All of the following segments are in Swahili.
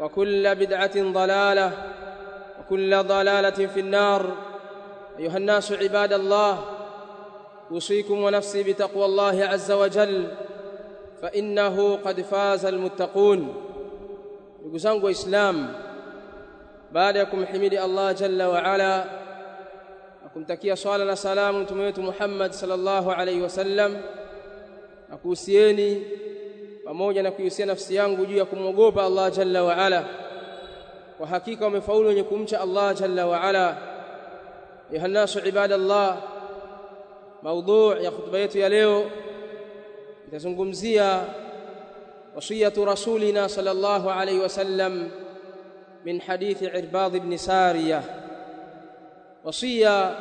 وكل بدعة ضلالة وكل ضلالة في النار. أيها الناس عباد الله أوصيكم ونفسي بتقوى الله عز وجل فإنه قد فاز المتقون. يقزنق إسلام بعدكم حميد الله جل وعلا أكم تكيا صلى الله عليه وسلم أكم محمد صلى الله عليه وسلم أكم تكيا صلى الله عليه وسلم pamoja na kuihusia nafsi yangu juu ya kumwogopa Allah jalla wa ala kwa hakika wamefaulu wenye kumcha Allah jalla wa ala ya nasu ibadallah maudhu ya khutba yetu ya leo itazungumzia wasiyatu rasulina sallallahu alayhi wasallam min hadithi irbad ibn sariya wasiya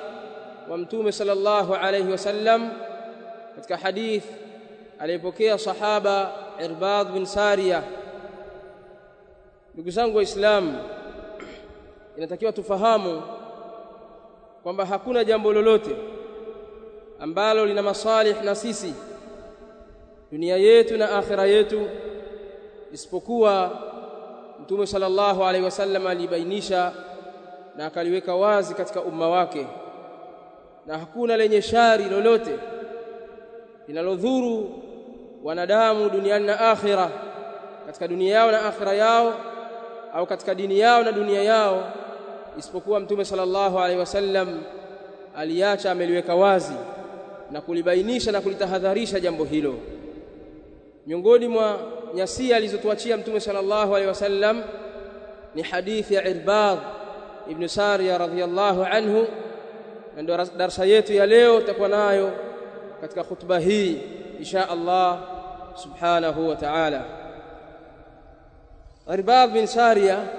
wa mtume sallallahu alayhi wasallam katika hadith aliyepokea sahaba Irbad bin Saria. ndugu zangu waislamu inatakiwa tufahamu kwamba hakuna jambo lolote ambalo lina masalih na sisi dunia yetu na akhira yetu isipokuwa Mtume sallallahu alaihi wasallam alibainisha na akaliweka wazi katika umma wake na hakuna lenye shari lolote linalodhuru wanadamu duniani na akhira katika dunia yao na akhira yao au katika dini yao na dunia yao isipokuwa mtume sallallahu alaihi wasallam aliacha ameliweka wazi na kulibainisha na kulitahadharisha jambo hilo. Miongoni mwa nyasia alizotuachia mtume sallallahu alaihi wasallam ni hadithi ya Irbad ibn Sariya radhiyallahu anhu na ndio darasa yetu ya leo tutakuwa nayo katika khutba hii إن شاء الله سبحانه وتعالى. رباب بن سارية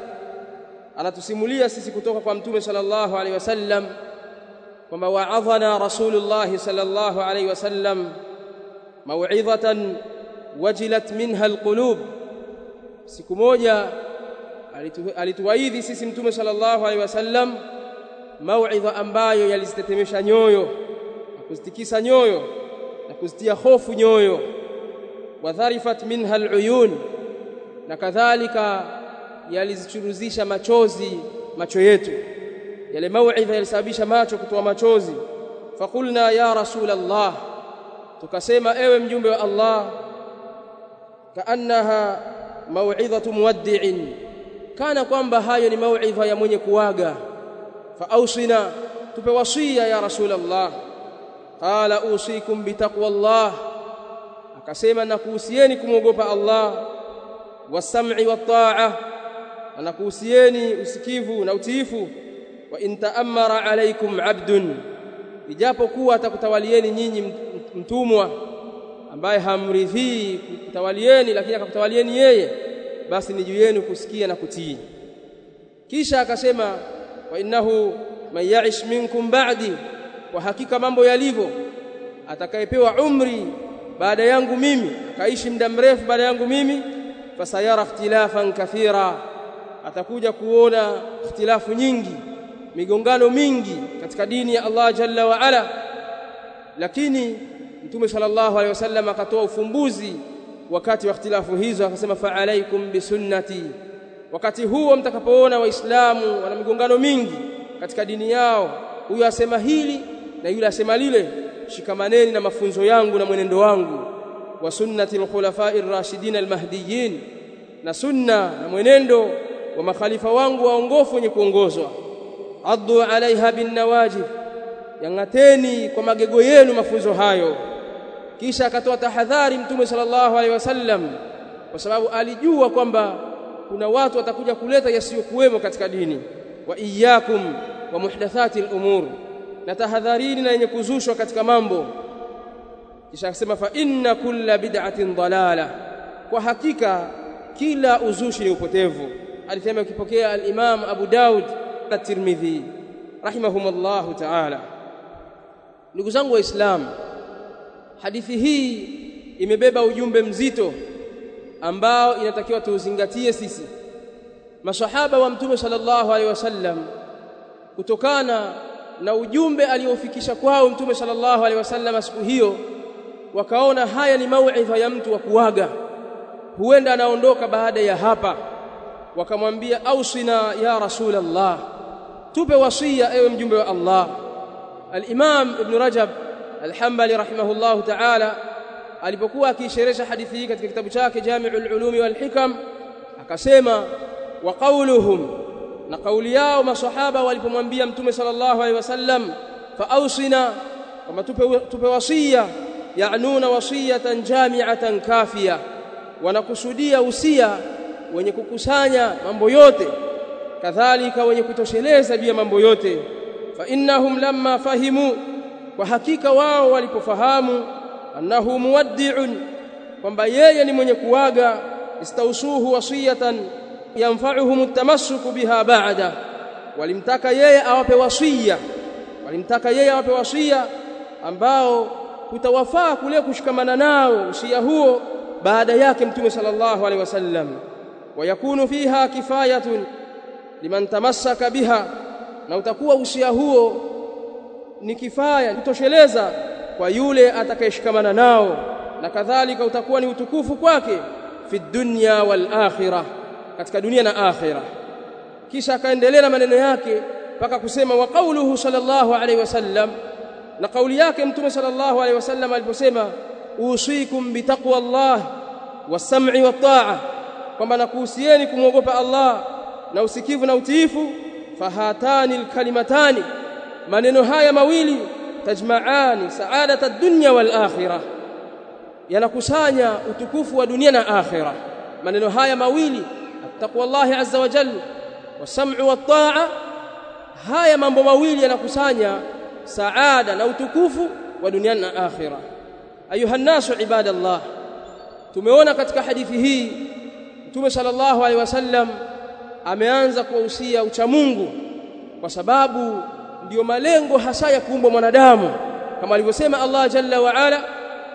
على تسمولي أسيسي كتوك قمتوم صلى الله عليه وسلم وما وعظنا رسول الله صلى الله عليه وسلم موعظة وجلت منها القلوب سيكموجا alituwaidhi sisi mtume صلى الله عليه وسلم موعظة yalizitetemesha nyoyo na kuzitikisa nyoyo. Kuzitia hofu nyoyo. Wadharifat minha aluyun na kadhalika yalizichuruzisha machozi macho yetu. Yale mauidha yalisababisha macho kutoa machozi. Fakulna ya rasul Allah tukasema ewe mjumbe wa Allah kaannaha mauidhatu muwaddi'in kana kwamba hayo ni mauidha ya mwenye kuaga faawsina tupe wasia ya rasul Allah qala usikum bitaqwa Allah akasema nakuhusieni kumwogopa Allah. Wasam'i wataa anakuhusieni nakuhusieni usikivu na utiifu. Wa in ta'ammara alaykum 'abdun. Ijapokuwa atakutawalieni nyinyi mtumwa ambaye hamridhii kutawalieni lakini akakutawalieni yeye basi ni juu yenu kusikia na kutii. Kisha akasema wa innahu man ya'ish minkum ba'di kwa hakika mambo yalivyo. Atakayepewa umri baada yangu mimi akaishi muda mrefu baada yangu mimi fasayara ikhtilafan kathira. Atakuja kuona ikhtilafu nyingi migongano mingi katika dini ya Allah jalla wa ala. Lakini mtume sallallahu alaihi wasallam akatoa ufumbuzi wakati wa ikhtilafu hizo akasema fa alaikum bisunnati wakati huo mtakapoona waislamu wana migongano mingi katika dini yao huyo asema hili na yule asema lile shikamaneni na mafunzo yangu na mwenendo wangu. Wa sunnati alkhulafa'ir rashidin almahdiyin na sunna na mwenendo wa makhalifa wangu waongofu wenye kuongozwa. Addu alaiha bin nawajib yangateni kwa magego yenu mafunzo hayo. Kisha akatoa tahadhari mtume sallallahu alaihi wasallam kwa sababu alijua kwamba kuna watu watakuja kuleta yasiyokuwemo katika dini. Wa iyyakum wa muhdathati al-umur na tahadharini na yenye kuzushwa katika mambo. Kisha akasema fa inna kulla bid'atin dalala kwa hakika kila uzushi ni upotevu. Alisema ukipokea al-Imam Abu Daud na Tirmidhi rahimahumullah ta'ala. Ndugu zangu waislamu hadithi hii imebeba ujumbe mzito ambao inatakiwa tuuzingatie sisi. Masahaba wa mtume sallallahu alaihi wasallam kutokana na ujumbe aliofikisha kwao mtume sallallahu alaihi wasallam siku hiyo wakaona haya ni mauidha ya mtu wa kuaga. Huenda anaondoka baada ya hapa. Wakamwambia ausina ya rasulullah tupe wasia ewe mjumbe wa Allah. al-Imam Ibn Rajab al-Hanbali rahimahullahu ta'ala alipokuwa akisherehesha hadithi hii katika kitabu chake Jami'ul Ulumi wal Hikam akasema wa qawluhum na kauli yao maswahaba walipomwambia mtume sallallahu alaihi wasallam fa ausina kama tupe tupe wasia yaanuna wasiyatan jami'atan kafiya. Wanakusudia usia wenye kukusanya mambo yote kadhalika wenye kutosheleza juu ya mambo yote. Fa innahum lamma fahimu kwa hakika wao walipofahamu annahu muwaddi'un kwamba yeye ni mwenye kuaga istausuhu wasiyatan yanfa'uhum at-tamassuku biha ba'da walimtaka yeye awape wasia walimtaka yeye wasia ambao kutawafaa kule kushikamana nao usia huo baada yake mtume sallallahu alaihi wasallam wayakunu fiha kifayatun liman tamassaka biha na utakuwa usia huo ni kifaya kutosheleza kwa yule atakayeshikamana nao na kadhalika utakuwa ni utukufu kwake fi dunya wal akhirah katika dunia na akhira. Kisha akaendelea na maneno yake mpaka kusema wa qauluhu sallallahu alaihi wasallam na kauli yake mtume sallallahu alaihi wasallam aliposema usikum bitaqwa Allah wasam'i wataa kwamba nakuhusieni kumwogopa Allah na usikivu na utiifu fahatani alkalimatani maneno haya mawili tajma'ani sa'adata ad-dunya wal-akhirah yanakusanya utukufu wa dunia na akhirah maneno haya mawili taqwa Allah azza wa jalla was-sam'u wat-ta'a haya mambo mawili yanakusanya saada na utukufu wa dunia na akhirah ayuha nasu ibadallah tumeona katika hadithi hii Mtume sallallahu alaihi wasallam ameanza kuwahusia uchamungu kwa sababu ndiyo malengo hasa ya kuumbwa mwanadamu kama alivyosema Allah jalla wa ala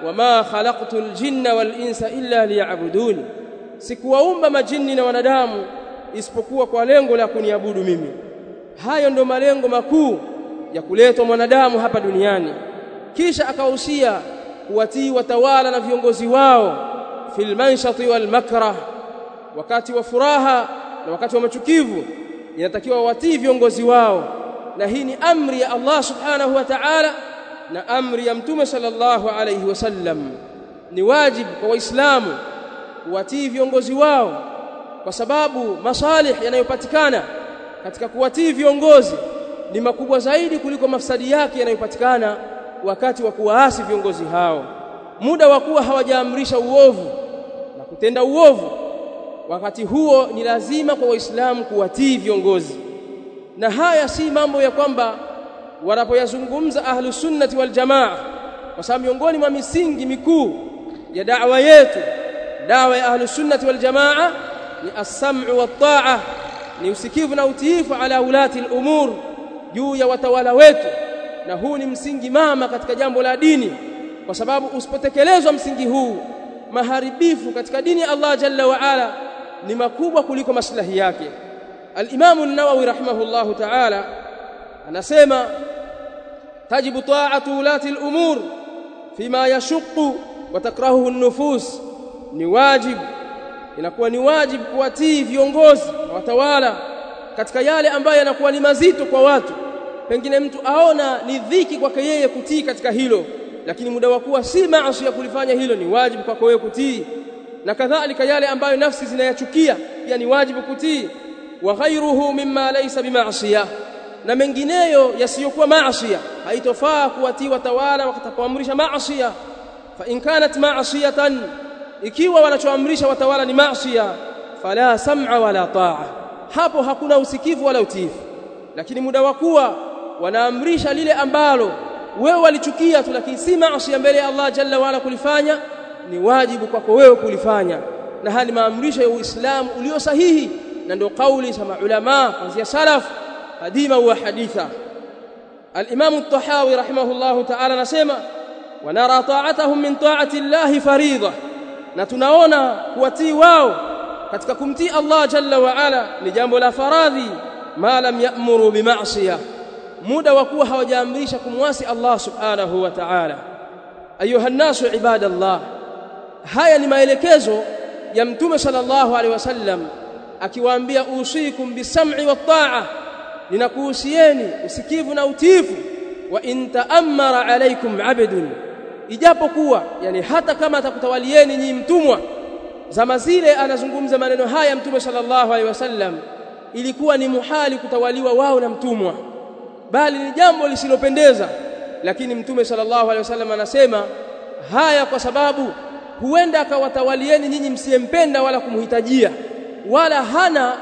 wama khalaqtul jinna wal insa illa liya'budun sikuwaumba majini na wanadamu isipokuwa kwa lengo la kuniabudu mimi. Hayo ndio malengo makuu ya kuletwa mwanadamu hapa duniani. Kisha akahusia kuwatii watawala na viongozi wao fil manshati wal makrah wakati wa furaha na wakati wa machukivu. Inatakiwa watii viongozi wao na hii ni amri ya Allah subhanahu wa ta'ala na amri ya mtume sallallahu alayhi wasallam ni wajibu kwa waislamu kuwatii viongozi wao kwa sababu masalih yanayopatikana katika kuwatii viongozi ni makubwa zaidi kuliko mafsadi yake yanayopatikana wakati wa kuwaasi viongozi hao. Muda wa kuwa hawajaamrisha uovu na kutenda uovu wakati huo ni lazima kwa waislamu kuwatii viongozi. Na haya si mambo ya kwamba wanapoyazungumza Ahlusunnati wal jamaa kwa sababu miongoni mwa misingi mikuu ya da'wa yetu da'wa ya ahlu sunnati wal jamaa ni as-sam'u wat-ta'a ni usikivu na utiifu ala ulati al-umur juu ya watawala wetu. Na huu ni msingi mama katika jambo la dini kwa sababu usipotekelezwa msingi huu maharibifu katika dini ya Allah jalla wa ala ni makubwa kuliko maslahi yake. al-Imam an-Nawawi rahimahullahu ta'ala anasema tajibu ta'atu ulati al-umur fima yashuqu wa takrahuhu an-nufus ni wajibu. Inakuwa ni wajibu kuwatii viongozi na watawala katika yale ambayo yanakuwa ni mazito kwa watu. Pengine mtu aona ni dhiki kwake yeye kutii katika hilo lakini muda wa kuwa si maasi ya kulifanya hilo ni wajibu kwako wewe kutii. Na kadhalika yale ambayo nafsi zinayachukia pia ni wajibu kutii. Wa ghayruhu mimma laysa bima'siya na mengineyo yasiyokuwa maasiya haitofaa kuwatii watawala wakatapoamrisha maasiya. Fa in kanat maasiyatan ikiwa wanachoamrisha watawala ni maasiya fala sam'a wala ta'a hapo hakuna usikivu wala utiifu lakini muda wa kuwa wanaamrisha lile ambalo wewe walichukia tu lakini si maasiya mbele ya Allah jalla wala kulifanya ni wajibu kwako wewe kulifanya na hali maamrisho ya Uislamu ulio sahihi na ndio kauli za maulama kuanzia salaf قديما وحديثا الإمام الطحاوي رحمه الله تعالى نسمع ونرى طاعتهم من طاعة الله فريضة نتناونا kuwatii wao katika kumtii Allah jalla wa ala ni jambo la faradhi ma lam ya'muru bima'siyah muda wa kuwa hawajaamrisha kumwasi Allah subhanahu wa ta'ala ayuha nasu ibadallah haya ni maelekezo ya mtume sallallahu alaihi wasallam akiwaambia usikum bisam'i wa ta'a ninakuhusieni usikivu na utiifu wa in ta'ammara alaykum 'abdun ijapokuwa yani hata kama atakutawalieni nyinyi mtumwa zama zile anazungumza maneno haya mtume sallallahu alaihi wasallam ilikuwa ni muhali kutawaliwa wao na mtumwa. Bali ni jambo lisilopendeza. Lakini mtume sallallahu alaihi wasallam anasema haya kwa sababu huenda akawatawalieni nyinyi msiyempenda wala kumhitajia wala hana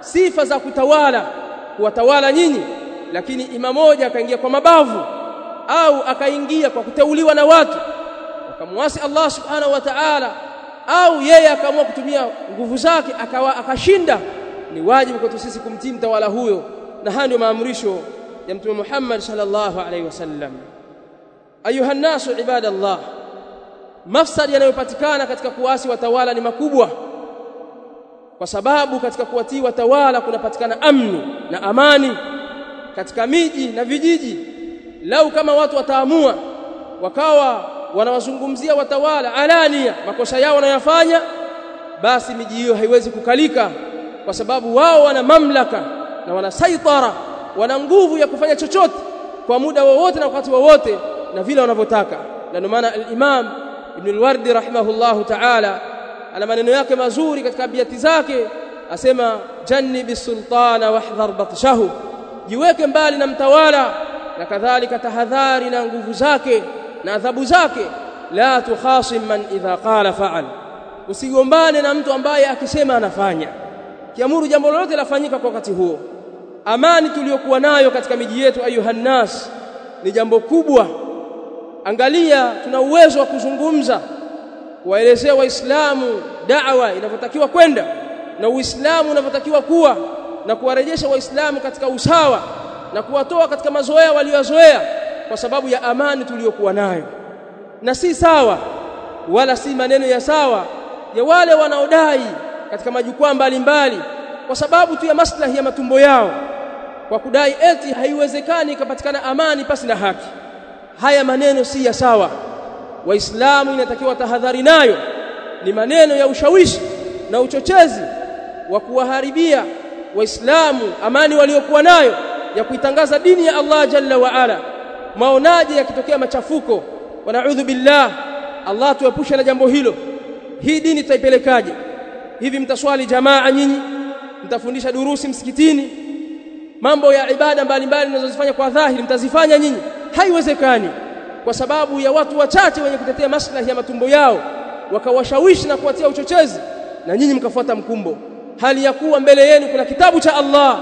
sifa za kutawala kuwatawala nyinyi. Lakini ima moja akaingia kwa mabavu au akaingia kwa kuteuliwa na watu akamwasi Allah subhanahu wa ta'ala au yeye akaamua kutumia nguvu zake akawa akashinda ni wajibu kwetu sisi kumtii mtawala huyo. Na haya ndio maamrisho ya mtume Muhammad sallallahu alaihi wasallam ayuha nasu ibadallah mafsadi yanayopatikana katika kuasi watawala ni makubwa kwa sababu katika kuwatii watawala kunapatikana amni na amani katika miji na vijiji lau kama watu wataamua wakawa wanawazungumzia watawala alania makosa yao wanayafanya basi miji hiyo haiwezi kukalika kwa sababu wao wana mamlaka na wana saitara wana nguvu ya kufanya chochote kwa muda wowote na wakati wowote na vile wanavyotaka. Na ndio maana al-Imam Ibn al-Wardi rahimahullahu ta'ala ana maneno yake mazuri katika biati zake asema janni sultana wahdhar batshahu. Jiweke mbali na mtawala na kadhalika tahadhari na nguvu zake na adhabu zake. La tukhasim man idha qala fa'al. Usigombane na mtu ambaye akisema anafanya. Kiamuru jambo lolote lafanyika kwa wakati huo. Amani tuliyokuwa nayo katika miji yetu ayuhannas ni jambo kubwa. Angalia tuna uwezo wa kuzungumza kuwaelezea waislamu da'wa inavyotakiwa kwenda na uislamu unavyotakiwa kuwa na kuwarejesha waislamu katika usawa na kuwatoa katika mazoea waliozoea kwa sababu ya amani tuliyokuwa nayo. Na si sawa wala si maneno ya sawa ya wale wanaodai katika majukwaa mbalimbali kwa sababu tu ya maslahi ya matumbo yao kwa kudai eti haiwezekani ikapatikana amani pasi na haki. Haya maneno si ya sawa. Waislamu inatakiwa tahadhari nayo. Ni maneno ya ushawishi na uchochezi wa kuwaharibia waislamu amani waliokuwa nayo ya kuitangaza dini ya Allah jalla wa ala. Maonaje yakitokea machafuko. Wanaudhu billah. Allah tuepushe na jambo hilo. Hii dini tutaipelekaje? Hivi mtaswali jamaa nyinyi? Mtafundisha durusi msikitini? Mambo ya ibada mbalimbali mnazozifanya kwa dhahiri mtazifanya nyinyi? Haiwezekani. Kwa sababu ya watu wachache wenye kutetea maslahi ya matumbo yao wakawashawishi na kuwatia uchochezi na nyinyi mkafuata mkumbo. Hali ya kuwa mbele yenu kuna kitabu cha Allah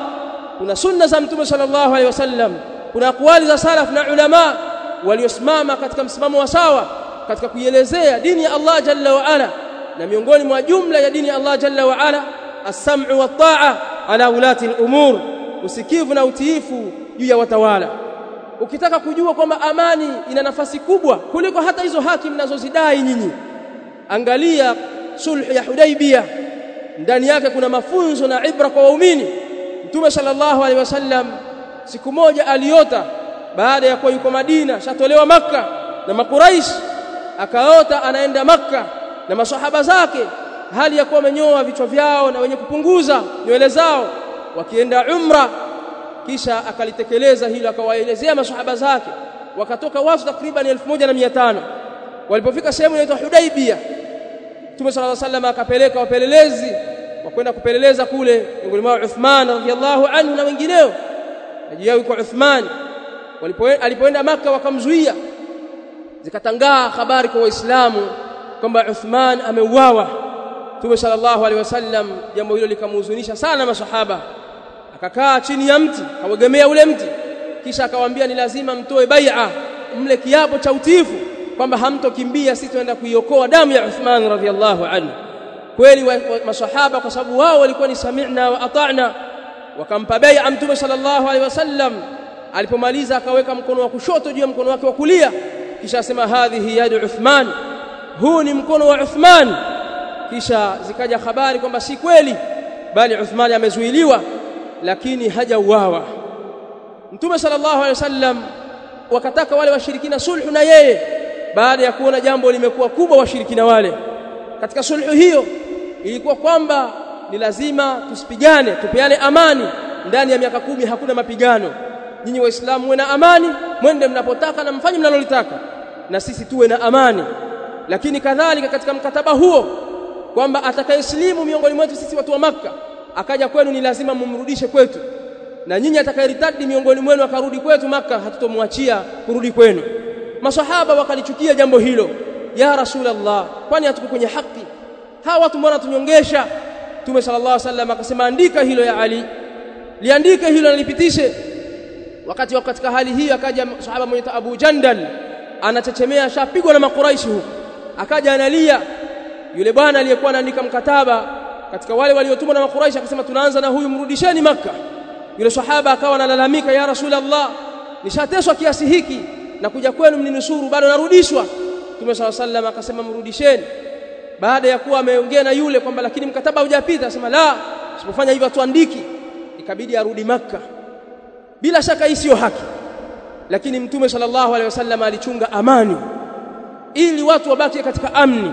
kuna sunna za mtume sallallahu alaihi wasallam kuna akwali za salaf na ulama waliosimama katika msimamo wa sawa katika kuielezea dini ya Allah jalla wa ala. Na miongoni mwa jumla ya dini ya Allah jalla wa ala as-sam'u wa ta'a ala ulati al-umur usikivu na utiifu juu ya watawala. Ukitaka kujua kwamba amani ina nafasi kubwa kuliko hata hizo haki mnazozidai nyinyi angalia sulhu ya hudaibia ndani yake kuna mafunzo na ibra kwa waumini Mtume sallallahu alaihi wasallam siku moja aliota baada ya kuwa yuko Madina shatolewa maka na makuraish akaota anaenda maka na masahaba zake hali ya kuwa wamenyoa vichwa vyao na wenye kupunguza nywele zao wakienda umra. Kisha akalitekeleza hilo akawaelezea masahaba zake. Wakatoka watu takriban 1500 walipofika sehemu inaitwa Hudaibia Mtume sallallahu alaihi wasallam akapeleka wapelelezi wa kwenda kupeleleza kule miongoni mwao Uthman radhiallahu anhu na wengineo. Ajiyao yuko Uthman. Alipoenda maka wakamzuia. Zikatangaa habari kwa waislamu kwamba Uthman ameuawa. Mtume sallallahu alaihi wasallam jambo hilo likamhuzunisha sana masahaba. Akakaa chini ya mti akawegemea ule mti. Kisha akawaambia ni lazima mtoe bai'a mle kiapo cha utifu kwamba hamtokimbia sisi tunaenda kuiokoa damu ya Uthman radhiallahu anhu kweli masahaba kwa sababu wao walikuwa ni sami'na wa ata'na. Wakampa bai'a mtume sallallahu alaihi wasallam. Alipomaliza akaweka mkono wa kushoto juu ya mkono wake wa kulia. Kisha asema hadhihi yadu Uthman. Huu ni mkono wa Uthman. Kisha zikaja habari kwamba si kweli bali Uthman amezuiliwa lakini hajauawa. Mtume sallallahu alaihi wasallam wakataka wale washirikina sulhu na yeye. Baada ya kuona jambo limekuwa kubwa washirikina wale. Katika sulhu hiyo ilikuwa kwamba ni lazima tusipigane tupeane amani. Ndani ya miaka kumi hakuna mapigano. Nyinyi waislamu muwe na amani mwende mnapotaka na mfanye mnalolitaka na sisi tuwe na amani. Lakini kadhalika katika mkataba huo kwamba atakayeslimu miongoni mwetu sisi watu wa Makka akaja kwenu ni lazima mumrudishe kwetu. Na nyinyi atakayeritadi miongoni mwenu akarudi kwetu Makka hatutomwachia kurudi kwenu. Masahaba wakalichukia jambo hilo. Ya rasulullah kwani hatuko kwenye haki hawa watu mbona tunyongesha Mtume sallallahu alaihi wasallam akasema andika hilo ya Ali liandike hilo nalipitishe wakati wa katika hali hii akaja sahaba mwenye Abu Jandal anachechemea shapigwa na makuraishi huko. Akaja analia. Yule bwana aliyekuwa anaandika mkataba katika wale waliotumwa na makuraishi akasema tunaanza na huyu mrudisheni maka yule sahaba akawa analalamika ya rasulullah nishateswa kiasi hiki na kuja kwenu mninusuru bado narudishwa. Mtume sallallahu alaihi wasallam akasema mrudisheni baada ya kuwa ameongea na yule kwamba lakini mkataba hujapita asema la usipofanya hivyo tuandiki ikabidi arudi maka bila shaka hii sio haki. Lakini mtume sallallahu alaihi wasallam alichunga amani. Ili watu wabaki katika amni.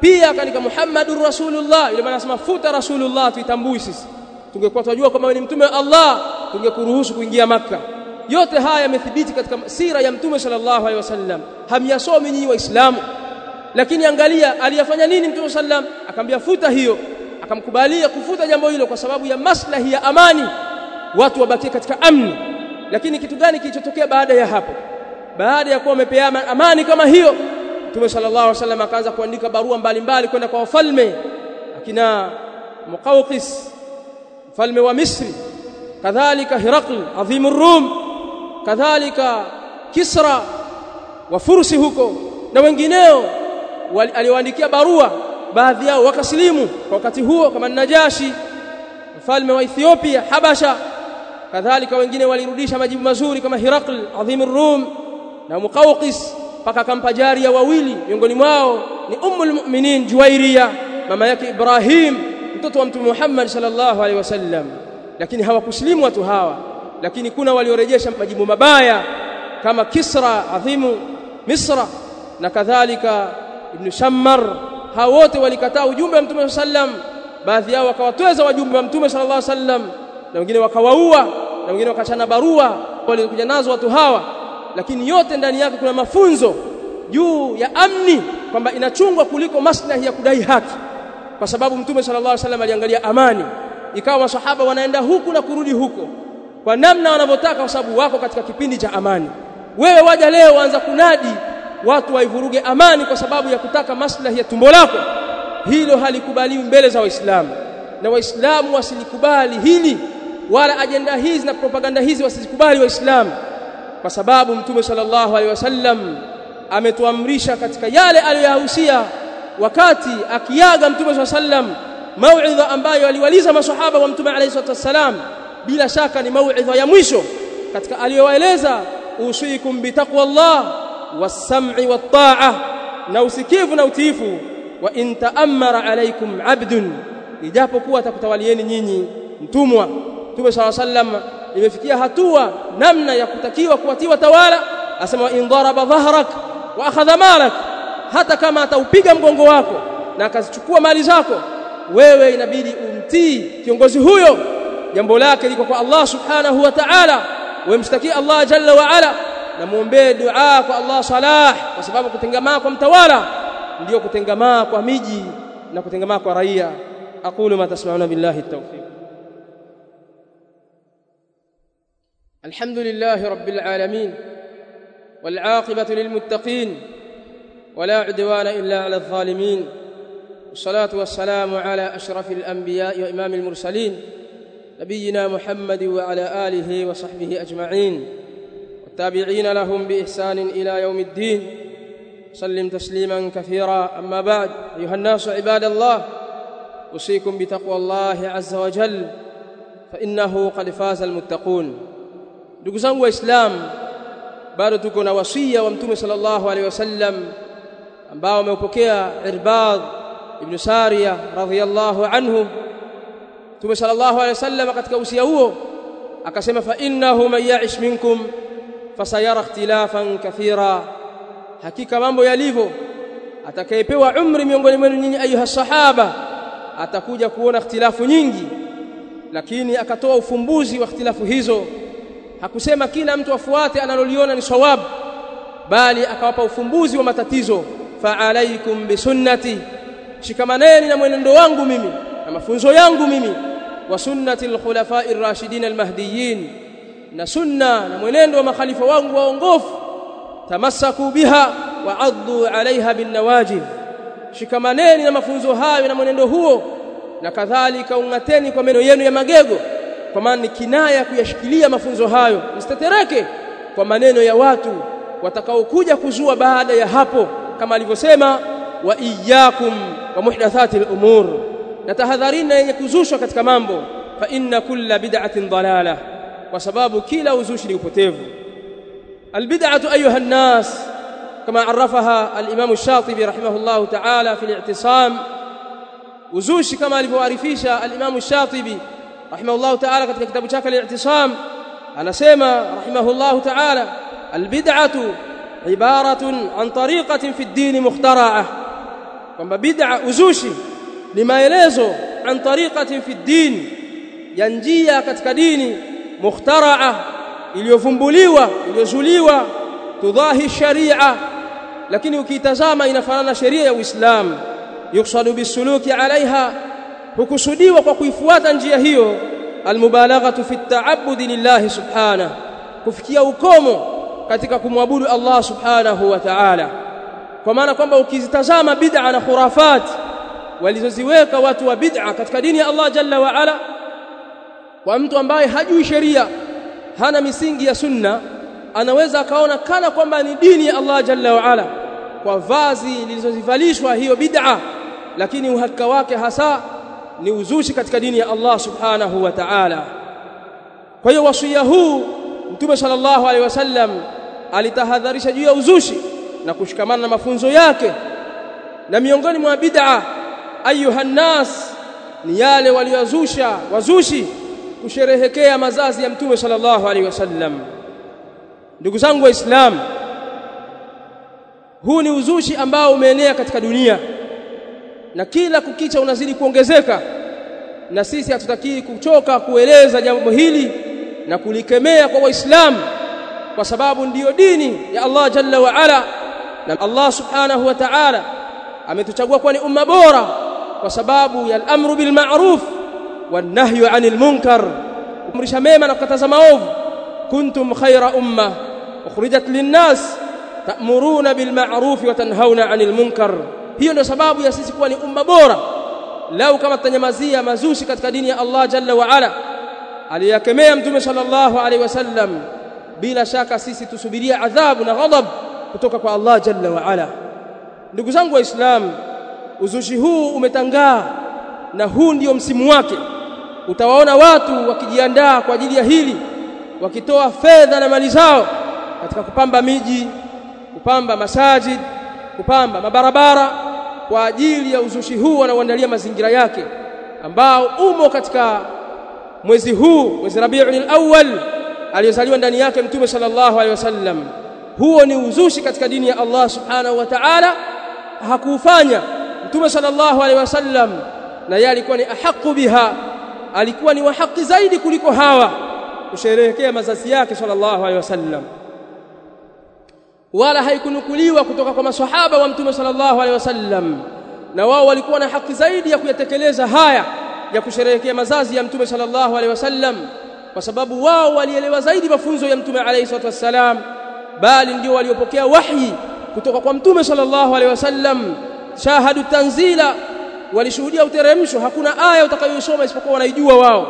Pia katika Muhammadur Rasulullah. Yule maana anasema futa Rasulullah tuitambui sisi. Tungekuwa tunajua kwamba ni mtume wa Allah tungekuruhusu kuingia maka yote haya yamethibiti katika sira ya mtume sallallahu alaihi wasallam. Hamyasomi nyinyi waislamu lakini angalia aliyafanya nini mtume sallam? Akamwambia futa hiyo. Akamkubalia kufuta jambo hilo kwa sababu ya maslahi ya amani. Watu wabakie katika amni. Lakini kitu gani kilichotokea baada ya hapo? Baada ya kuwa wamepeana amani kama hiyo mtume sallallahu alaihi wasallam akaanza kuandika barua mbalimbali kwenda kwa wafalme. Akina Muqawqis mfalme wa Misri. Kadhalika Hirakl adhimu Rum. Kadhalika Kisra wa Fursi huko. Na wengineo aliwaandikia barua baadhi yao wakasilimu kwa wakati huo kama Najashi mfalme wa Ethiopia Habasha. Kadhalika wengine walirudisha majibu mazuri kama Hirakl adhim Rum na Muqawqis mpaka kampa jaria wawili miongoni mwao ni ummul mu'minin Juwairia mama yake Ibrahim mtoto wa mtume Muhammad sallallahu alaihi wasallam. Lakini hawakuslimu watu hawa lakini kuna waliorejesha majibu mabaya kama Kisra adhimu Misra na kadhalika Ibn Shammar hao wote walikataa ujumbe wa Mtume sallam baadhi yao wakawatweza wajumbe wa Mtume sallallahu alaihi wasallam na wengine wakawaua na wengine wakachana barua. Walikuja nazo watu hawa lakini yote ndani yake kuna mafunzo juu ya amni kwamba inachungwa kuliko maslahi ya kudai haki. Kwa sababu Mtume sallallahu alaihi wasallam aliangalia amani. Ikawa masahaba wanaenda huku na kurudi huko. Kwa namna wanavyotaka kwa sababu wako katika kipindi cha amani. Wewe waja leo waanza kunadi watu waivuruge amani kwa sababu ya kutaka maslahi ya tumbo lako. Hilo halikubaliwi mbele za waislamu. Na waislamu wasilikubali hili wala ajenda hizi na propaganda hizi wasizikubali waislamu. Kwa sababu mtume sallallahu alaihi wasallam ametuamrisha katika yale aliyoyahusia wakati akiaga mtume sallallahu alaihi wasallam mauidha ambayo aliwaliza maswahaba wa mtume alayhi wasallam bila shaka ni mauidha ya mwisho katika aliyowaeleza usikum bitaqwallah wasam'i wataa na usikivu na utiifu wa in ta'ammara alaykum abdun ijapokuwa atakutawalieni nyinyi mtumwa. Mtume swalla sallam imefikia hatua namna ya kutakiwa kuwatiwa tawala asema wa in daraba dhahrak wa akhadha malak hata kama ataupiga mgongo wako na akazichukua mali zako wewe inabidi umtii kiongozi huyo. Jambo lake liko kwa Allah subhanahu wa ta'ala wemshtakia Allah jalla wa ala. Na muombee dua kwa Allah salah kwa sababu kutengamaa kwa mtawala ndio kutengamaa kwa miji na kutengamaa kwa raia. Aqulu ma tasma'una billahi at-tawfiq الحمد لله رب العالمين والعاقبة للمتقين ولا عدوان إلا على الظالمين والصلاة والسلام على أشرف الأنبياء وإمام المرسلين نبينا محمد وعلى آله وصحبه أجمعين التابعين لهم بإحسان إلى يوم الدين. سلم تسليما كثيرا. أما بعد أيها الناس عباد الله أوصيكم بتقوى الله عز وجل فإنه قد فاز المتقون. دوغزان وإسلام بعد تكون وصية وامتم صلى الله عليه وسلم أنباء موكوكيا عرباض ابن سارية رضي الله عنه. تم صلى الله عليه وسلم قد كوسيوه أكسم فإنه من يعش منكم. Fasayara ikhtilafan kathira. Hakika mambo yalivyo. Atakayepewa umri miongoni mwenu nyinyi ayuha sahaba atakuja kuona ikhtilafu nyingi. Lakini akatoa ufumbuzi wa ikhtilafu hizo. Hakusema kila mtu afuate analoliona ni sawabu bali akawapa ufumbuzi wa matatizo. Fa alaikum bisunnati shikamaneni na mwenendo wangu mimi na mafunzo yangu mimi. Wa sunnati alkhulafai ar-rashidin almahdiyin na sunna na mwenendo wa makhalifa wangu waongofu tamassaku biha wa addu alaiha bin nawajib shikamaneni na mafunzo hayo na mwenendo huo na kadhalika ungateni kwa meno yenu ya magego kwa maana ni kinaya kuyashikilia mafunzo hayo. Msitetereke kwa maneno ya watu watakaokuja kuzua baada ya hapo kama alivyosema wa iyyakum wa muhdathatil umur. Na tahadharini yenye kuzushwa katika mambo fa inna kulla bid'atin dalala kwa sababu kila uzushi ni upotevu albid'atu ayuha an-nas kama arafaha al-imam ash-shatibi rahimahullah ta'ala fi al-i'tisam uzushi kama alivyoarifisha al-imam ash-shatibi rahimahullah ta'ala katika kitabu chake al-i'tisam anasema rahimahullah ta'ala al-bid'atu ibaratun an tariqatin fi ad-din mukhtara'ah kwamba bid'a uzushi ni maelezo an tariqatin fi ad-din ya njia katika dini mukhtara'ah iliyovumbuliwa iliyozuliwa tudhahi sharia lakini ukitazama inafanana sheria ya Uislamu yuksadu bisuluki alaiha hukusudiwa kwa kuifuata njia hiyo almubalaghatu fi ta'abbudi lillahi subhanahu kufikia ukomo katika kumwabudu Allah subhanahu wa ta'ala kwa maana kwamba ukizitazama bid'a na khurafat walizoziweka watu wa bid'a katika dini ya Allah jalla wa ala kwa mtu ambaye hajui sheria hana misingi ya sunna anaweza akaona kana kwamba ni dini ya Allah jalla wa ala kwa vazi lilizozivalishwa hiyo bid'a lakini uhakika wake hasa ni uzushi katika dini ya Allah subhanahu wa ta'ala. Kwa hiyo wasia huu mtume sallallahu alaihi wasallam alitahadharisha juu ya uzushi na kushikamana na mafunzo yake. Na miongoni mwa bid'a ayuha nas ni yale waliozusha wazushi kusherehekea mazazi ya mtume sallallahu alaihi wasallam. Ndugu zangu waislamu huu ni uzushi ambao umeenea katika dunia na kila kukicha unazidi kuongezeka na sisi hatutakii kuchoka kueleza jambo hili na kulikemea kwa waislamu kwa sababu ndiyo dini ya Allah jalla wa ala na Allah subhanahu wa ta'ala ametuchagua kuwa ni umma bora kwa sababu ya al-amru bil ma'ruf kumrisha mema na kukataza maovu kuntum khayra umma ukhrijat lin-nas ta'muruna bil ma'ruf wa tanhauna 'anil munkar hiyo ndio sababu ya sisi kuwa ni umma bora lau kama tutanyamazia mazushi katika dini ya Allah jalla wa ala aliyakemea mtume sallallahu alaihi wasallam bila shaka sisi tusubiria adhabu na ghadab kutoka kwa Allah jalla wa ala ndugu zangu waislamu uzushi huu umetangaa na huu ndio msimu wake utawaona watu wakijiandaa kwa ajili ya hili wakitoa fedha na mali zao katika kupamba miji kupamba masajid kupamba mabarabara kwa ajili ya uzushi huu wanaoandalia mazingira yake ambao umo katika mwezi huu mwezi Rabiul Awwal aliyozaliwa ndani yake mtume sallallahu alaihi wasallam. Huo ni uzushi katika dini ya Allah subhanahu wa ta'ala. Hakuufanya mtume sallallahu alaihi wasallam na yeye alikuwa ni ahaqu biha alikuwa ni wa haki zaidi kuliko hawa kusherehekea mazazi yake sallallahu alaihi wasallam. Wala haikunukuliwa kutoka kwa maswahaba wa mtume sallallahu alaihi wasallam. Na wao walikuwa na haki zaidi ya kuyatekeleza haya ya kusherehekea mazazi ya mtume sallallahu alaihi wasallam kwa sababu wao walielewa zaidi mafunzo ya mtume alaihi salatu wassalam bali ndio waliopokea wahyi kutoka kwa mtume sallallahu alaihi wasallam. Shahadu tanzila walishuhudia uteremsho hakuna aya utakayosoma isipokuwa wanaijua wao.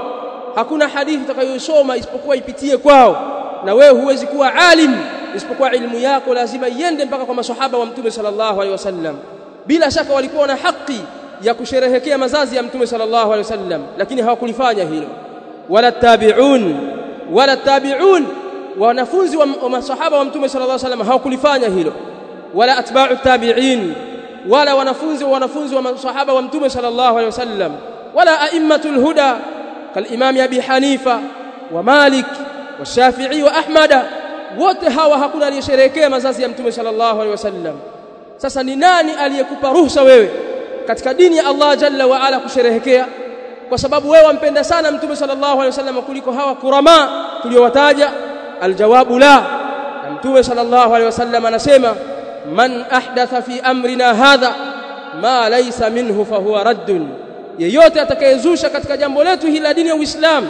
Hakuna hadithi utakayosoma isipokuwa ipitie kwao. Na wewe huwezi kuwa alim isipokuwa ilmu yako lazima iende mpaka kwa maswahaba wa mtume sallallahu alaihi wasallam. Bila shaka walikuwa na haki ya kusherehekea mazazi ya mtume sallallahu alaihi wasallam lakini hawakulifanya hilo. Wala tabi'un wala tabi'un wanafunzi wa, masahaba wa mtume sallallahu alaihi wasallam hawakulifanya hilo. Wala atba'u tabi'in wala wanafunzi wa wanafunzi wa masahaba wa mtume sallallahu alaihi wasallam wala aimmatul huda kalimam abi hanifa wa malik wa shafi'i wa ahmada wote hawa hakuna aliyesherekea mazazi ya mtume sallallahu alaihi wasallam. Sasa ni nani aliyekupa ruhusa wewe katika dini ya Allah jalla wa ala kusherehekea? Kwa sababu wewe wampenda sana mtume sallallahu alaihi wasallam kuliko hawa kurama tuliowataja. Aljawabu la na mtume sallallahu alaihi wasallam anasema man ahdatha fi amrina hadha ma laysa minhu fahuwa raddun. Yeyote atakayezusha katika jambo letu hili la dini ya Uislamu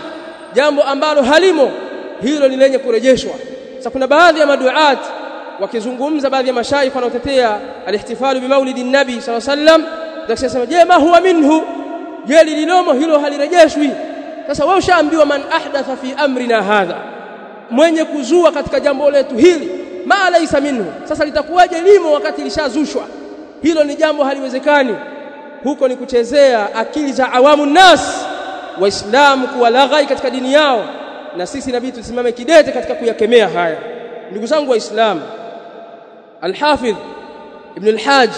jambo ambalo halimo hilo ni lenye kurejeshwa. Sasa kuna baadhi ya maduat wakizungumza baadhi ya mashaikh wanaotetea alihtifalu bimaulidi nabi sallallahu alaihi wasallam dakisema je ma huwa minhu? Je lililomo hilo halirejeshwi? Sasa wewe ushaambiwa man ahdatha fi amrina hadha. Mwenye kuzua katika jambo letu hili ma laisa minhu. Sasa litakuwaje limo wakati lishazushwa? Hilo ni jambo haliwezekani. Huko ni kuchezea akili za awamu nas. Waislamu kuwalaghai katika dini yao. Na sisi nabii tusimame kidete katika kuyakemea haya. Ndugu zangu waislamu alhafidh Ibn alhaj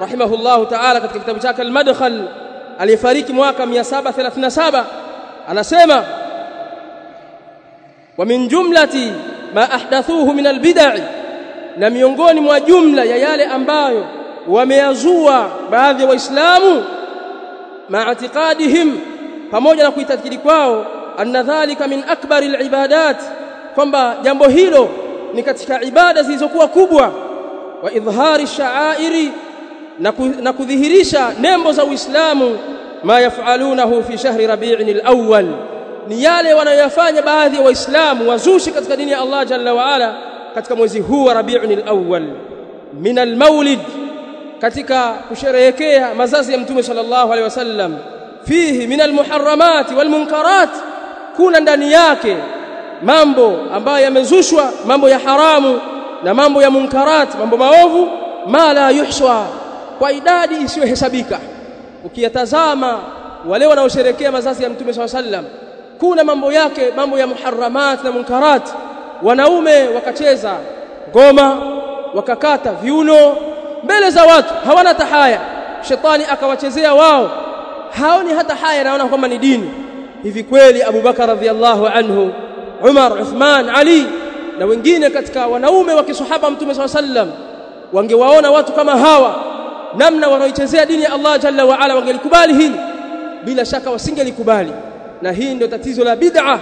rahimahullahu ta'ala katika kitabu chake almadkhal aliyefariki mwaka 737 anasema wa min jumlati ma ahdathuhu min al-bid'i na miongoni mwa jumla ya yale ambayo wameyazua baadhi ya waislamu maatiqadihim pamoja na kuitakidi kwao anna dhalika min akbari alibadat kwamba jambo hilo ni katika ibada zilizokuwa kubwa wa idhhari sha'airi na kudhihirisha nembo za Uislamu ma yafalunahu fi shahri rabi'in al-awwal ni yale wanayofanya baadhi ya waislamu wazushi katika dini ya Allah jalla waala katika mwezi huu wa Rabiul al-awwal min al-maulid katika kusherehekea mazazi ya mtume sallallahu alaihi wasallam. Fihi min almuharramat walmunkarat kuna ndani yake mambo ambayo yamezushwa mambo ya haramu na mambo ya munkarat mambo maovu ma la yuhswa kwa idadi isiyohesabika. Ukiyatazama wale wanaosherehekea mazazi ya mtume sallallahu alaihi wasallam kuna mambo yake mambo ya muharramat na munkarat. Wanaume wakacheza ngoma wakakata viuno mbele za watu hawana tahaya shetani akawachezea wao haoni hata haya naona kwamba ni dini. Hivi kweli Abubakar radhiallahu anhu Umar Uthman Ali na wengine katika wanaume wa kisahaba mtume swalla sallam wangewaona watu kama hawa namna wanaoichezea dini ya Allah jalla wa ala wangelikubali hili. Bila shaka wasingelikubali na hii ndio tatizo la bid'a.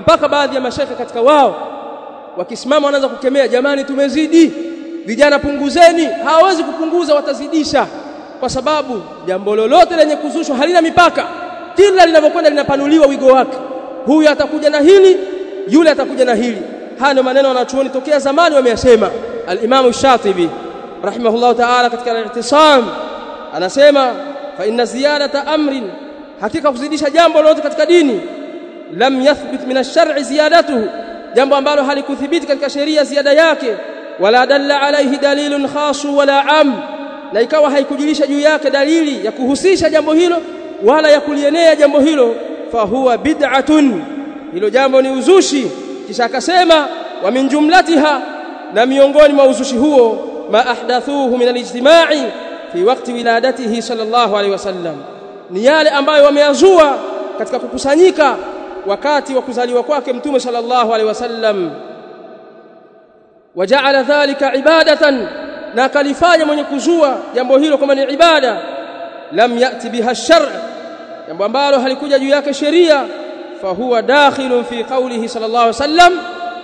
Mpaka baadhi ya mashaka katika wao wakisimama wanaanza kukemea jamani tumezidi. Vijana punguzeni. Hawawezi kupunguza watazidisha. Kwa sababu jambo lolote lenye kuzushwa halina mipaka. Kila linavyokwenda linapanuliwa wigo wake. Huyu atakuja na hili yule atakuja na hili. Haya ndio maneno wanachuoni tokea zamani wameyasema. al-Imam Shatibi rahimahullahu ta'ala katika al-i'tisam anasema fa inna ziyadata amrin hakika kuzidisha jambo lolote katika dini lam yathbit min ash-shar'i ziyadatuhu jambo ambalo halikuthibiti katika sheria ziada yake wala dalla alayhi dalilun khasu wala am na ikawa haikujulisha juu yake dalili ya kuhusisha jambo hilo wala ya kulienea jambo hilo fahuwa bid'atun. Hilo jambo ni uzushi. Kisha akasema wa min jumlatiha na miongoni mwa uzushi huo ma ahdathuhu min alijtima'i fi waqti wiladatihi sallallahu alayhi wasallam ni yale ambayo wameyazua katika kukusanyika wakati wa kuzaliwa kwake mtume sallallahu alaihi wasallam waja'ala dhalika ibadatan na akalifanya mwenye kuzua jambo hilo kama ni ibada lam yati biha shar' jambo ambalo halikuja juu yake sheria fahuwa dakhilun fi qawlihi sallallahu alaihi wasallam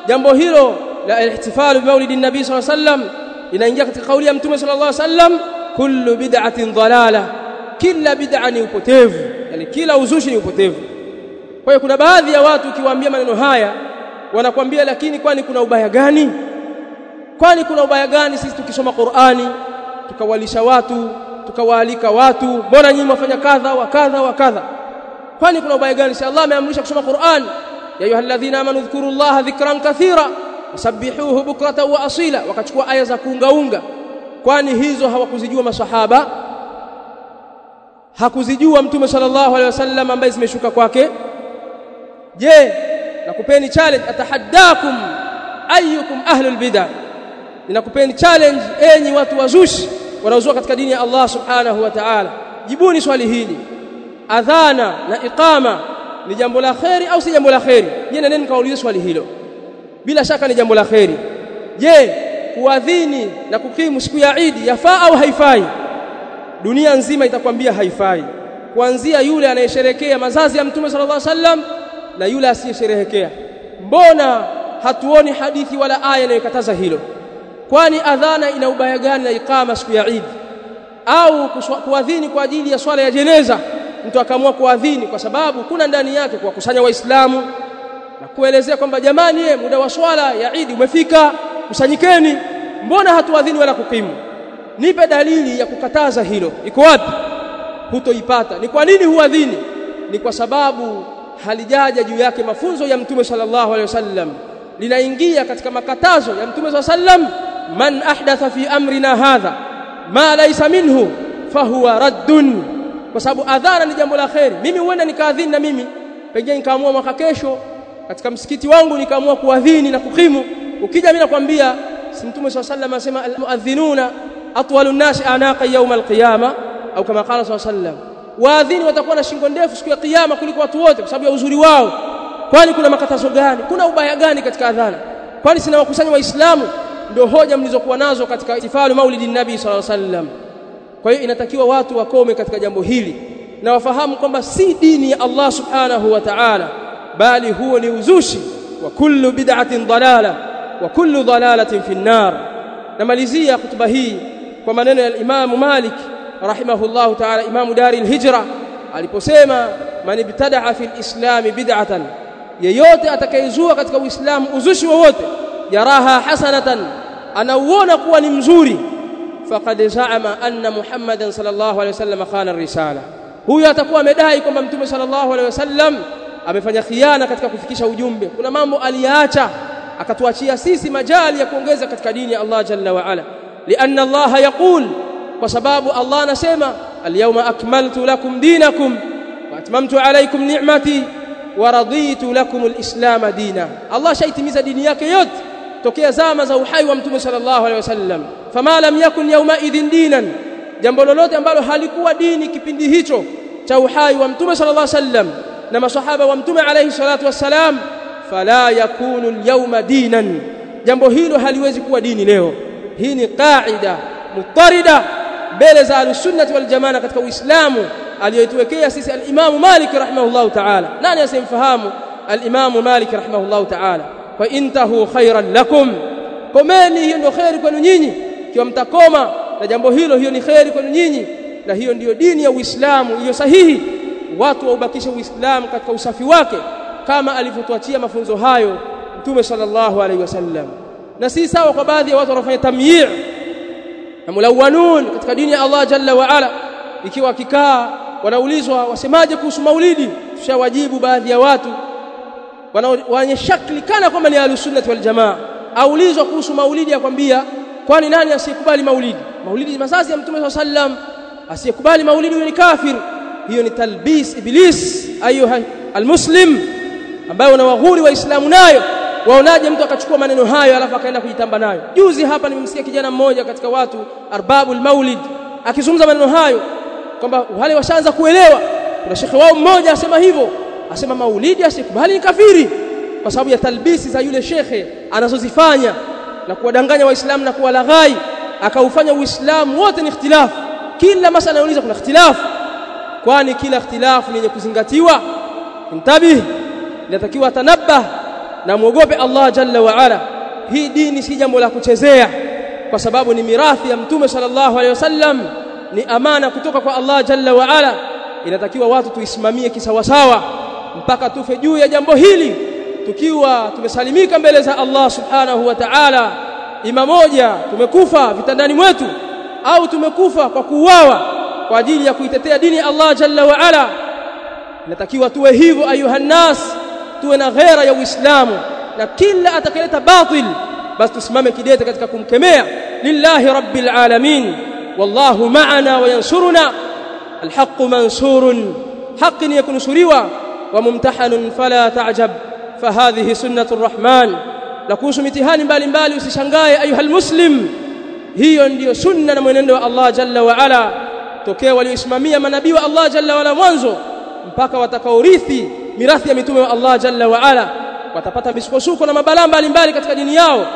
jambo hilo la ihtifalu bi maulidin nabii sallallahu alaihi wasallam inaingia katika kauli ya mtume sallallahu alaihi wasallam kullu bid'atin dalala kila bid'a ni upotevu yani kila uzushi ni upotevu. Kwa hiyo kuna baadhi ya watu ukiwaambia maneno haya wanakwambia lakini kwani kuna ubaya gani? Kwani kuna ubaya gani sisi tukisoma Qur'ani tukawalisha watu tukawaalika watu? Mbona nyinyi mwafanya kadha wa kadha wa kadha? Kwani kuna ubaya gani? Si Allah ameamrisha kusoma Qur'ani ya ayyuhalladhina amanu dhkurullaha dhikran kathira wasabbihuhu bukratan wa asila. Wakachukua aya za kuungaunga. Kwani hizo hawakuzijua masahaba hakuzijua mtume sallallahu alaihi wasallam ambaye zimeshuka kwake. Je nakupeni challenge atahaddakum ayyukum ahlul bid'ah ninakupeni challenge enyi watu wazushi wanaozua katika dini ya Allah subhanahu wa ta'ala. Jibuni swali hili. Adhana na iqama ni jambo la kheri au si jambo la kheri? Je nani kaulize swali hilo. Bila shaka ni jambo la kheri. Je kuadhini na kukimu siku ya Eid yafaa au haifai dunia nzima itakwambia haifai. Kuanzia yule anayesherehekea mazazi ya mtume sallallahu alaihi wasallam na yule asiyesherehekea. Mbona hatuoni hadithi wala aya inayokataza hilo? Kwani adhana ina ubaya gani na ikama siku ya Eid? Au kuadhini kwa ajili ya swala ya jeneza? Mtu akaamua kuadhini kwa sababu kuna ndani yake kuwakusanya waislamu na kuelezea kwamba jamani ye, muda wa swala ya Eid umefika kusanyikeni. Mbona hatuadhini wala kukimu nipe dalili ya kukataza hilo. Iko wapi? Hutoipata. Ni kwa nini huadhini ni kwa sababu halijaja juu yake mafunzo ya mtume sallallahu alaihi wasallam. Linaingia katika makatazo ya mtume sallallahu alaihi wasallam. Man ahdatha fi amrina hadha ma laysa minhu fahuwa raddun. Kwa sababu adhana ni jambo la kheri. Mimi huenda nikaadhini na mimi. Pengine nikaamua mwaka kesho katika msikiti wangu nikaamua kuadhini na kukimu. Ukija mimi nakwambia si mtume alaihi wasallam anasema almuadhinuna atwalu nnasi anaqa yawm alqiyama au kama qala saa sallam waadhini watakuwa na shingo ndefu siku ya kiyama kuliko watu wote kwa sababu ya uzuri wao. Kwani kuna makatazo gani? Kuna ubaya gani katika adhana? Kwani sina wakusanya waislamu? Ndio hoja mlizokuwa nazo katika ihtifalu maulidi nabii alaihi wasallam. Kwa hiyo inatakiwa watu wakome katika jambo hili na wafahamu kwamba si dini ya Allah subhanahu wa ta'ala bali huo ni uzushi wa kullu bid'atin dalala wa kullu dalalatin fi an-nar namalizia kutuba hii kwa maneno ya Imam Malik rahimahullah ta'ala Imam Dari al-Hijra aliposema man ibtada'a fi al-islam bid'atan yeyote atakayezua katika uislamu uzushi wowote yaraha hasanatan anauona kuwa ni mzuri faqad zaama anna muhammadan sallallahu alaihi wasallam khana risala huyo atakuwa amedai kwamba mtume sallallahu alaihi wasallam amefanya khiana katika kufikisha ujumbe kuna mambo aliyaacha akatuachia sisi majali ya kuongeza katika dini ya Allah jalla wa ala لأن الله يقول وسباب الله نسيما اليوم أكملت لكم دينكم وأتممت عليكم نعمتي ورضيت لكم الإسلام دينا. الله شيء تميز دينيك يد توكي زام زوحي ومتم صلى الله عليه وسلم. فما لم يكن يومئذ دينا. جنبولو لوت أنبالو هالكوا ديني كبندي هيتو توحي ومتم صلى الله عليه وسلم. نما صحابة ومتم عليه الصلاة والسلام. فلا يكون اليوم دينا. جنبو هيلو هالوزكوا ديني ليهو hii ni qaida mutarida mbele za al-sunnah wal jamaa katika uislamu aliyotuwekea sisi al-Imam Malik rahimahullah ta'ala. Nani asimfahamu al-Imam Malik rahimahullah ta'ala. Fa intahu khairan lakum. Komeni hiyo ndio khairi kwenu nyinyi. Kiwa mtakoma na jambo hilo hiyo ni khairi kwenu nyinyi. Na hiyo ndiyo dini ya Uislamu iliyo sahihi. Watu waubakishe Uislamu katika usafi wake kama alivyotuachia mafunzo hayo Mtume sallallahu alaihi wasallam na si sawa kwa baadhi ya watu wanaofanya tamyi' na mulawanun katika dini ya Allah jalla wa ala ikiwa kikaa wanaulizwa wasemaje kuhusu maulidi? Tushawajibu baadhi ya watu. Wenye shakli kana kwamba ni ahlusunnati wal jamaa. Aulizwa kuhusu maulidi akwambia kwani nani asiyekubali maulidi? Maulidi mazazi ya mtume sallam asiyekubali maulidi ni kafir. Hiyo ni talbis iblis ayuha almuslim ambayo unawaghuri waislamu nayo waonaje mtu akachukua maneno hayo alafu akaenda kujitamba nayo? Juzi hapa nimemsikia kijana mmoja katika watu arbabul maulid akizungumza maneno hayo kwamba wale washaanza kuelewa. Kuna shekhe wao mmoja asema hivyo asema maulidi asikubali ni kafiri kwa sababu ya talbisi za yule shekhe anazozifanya na kuwadanganya waislamu na kuwalaghai akaufanya uislamu wote ni ikhtilafu. Kila masala anauliza kuna ikhtilafu. Kwani kila ikhtilafu ni yenye kuzingatiwa? Intabih inatakiwa tanabah na muogope Allah jalla wa ala. Hii dini si jambo la kuchezea kwa sababu ni mirathi ya mtume sallallahu alaihi wasallam. Ni amana kutoka kwa Allah jalla wa ala. Inatakiwa watu tuisimamie kisawasawa mpaka tufe juu ya jambo hili. Tukiwa tumesalimika mbele za Allah subhanahu wa ta'ala ima moja tumekufa vitandani mwetu au tumekufa kwa kuuawa kwa ajili ya kuitetea dini ya Allah jalla wa ala. Inatakiwa tuwe hivyo ayuhan nas tuwe na ghera ya Uislamu na kila atakayeleta batil basi tusimame kidete katika kumkemea lillahi rabbil alamin wallahu ma'ana wa yansuruna الحق منصور حق يكنسروا وممتحن فلا تعجب فهذه سنة الرحمن لكوس mitihani mbalimbali usishangae ayuha almuslim hiyo ndiyo sunna na mwenendo wa Allah jalla wa ala tokea walioisimamia manabii wa Allah jalla wa ala mwanzo mpaka watakaorithi mirathi ya mitume wa Allah jalla wa ala. Watapata misukosuko na mabalaa mbalimbali katika dini yao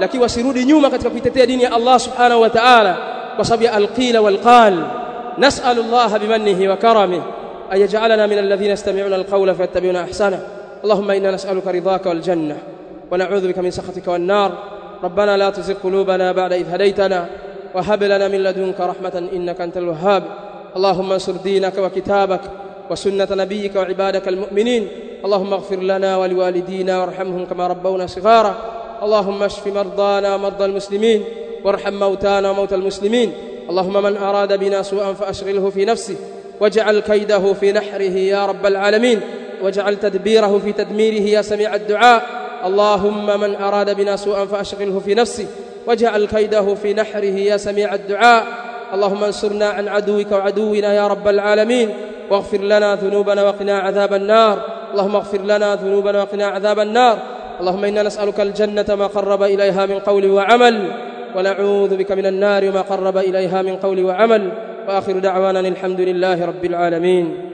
lakini wasirudi nyuma katika kuitetea dini ya Allah subhanahu wa ta'ala kwa sababu ya alqila walqal. نسأل الله بمنه وكرمه أن يجعلنا من الذين يستمعون القول فيتبعون أحسنه اللهم إنا نسألك رضاك والجنة ونعوذ بك من سخطك والنار ربنا لا تزغ قلوبنا بعد إذ هديتنا وهب لنا من لدنك رحمة إنك أنت الوهاب اللهم انصر دينك وكتابك وسنة نبيك وعبادك المؤمنين. اللهم اغفر لنا ولوالدينا وارحمهم كما ربونا صغارا. اللهم اشف مرضانا ومرضى المسلمين. وارحم موتانا وموتى المسلمين. اللهم من أراد بنا سوءا فأشغله في نفسه. واجعل كيده في نحره يا رب العالمين. واجعل تدبيره في تدميره يا سميع الدعاء. اللهم من أراد بنا سوءا فأشغله في نفسه. واجعل كيده في نحره يا سميع الدعاء. اللهم انصرنا عن عدوك وعدونا يا رب العالمين. واغفر لنا ذنوبنا وقنا عذاب النار. اللهم اغفر لنا ذنوبنا وقنا عذاب النار. اللهم إنا نسألك الجنة ما قرب إليها من قول وعمل ونعوذ بك من النار وما قرب إليها من قول وعمل. وآخر دعوانا الحمد لله رب العالمين.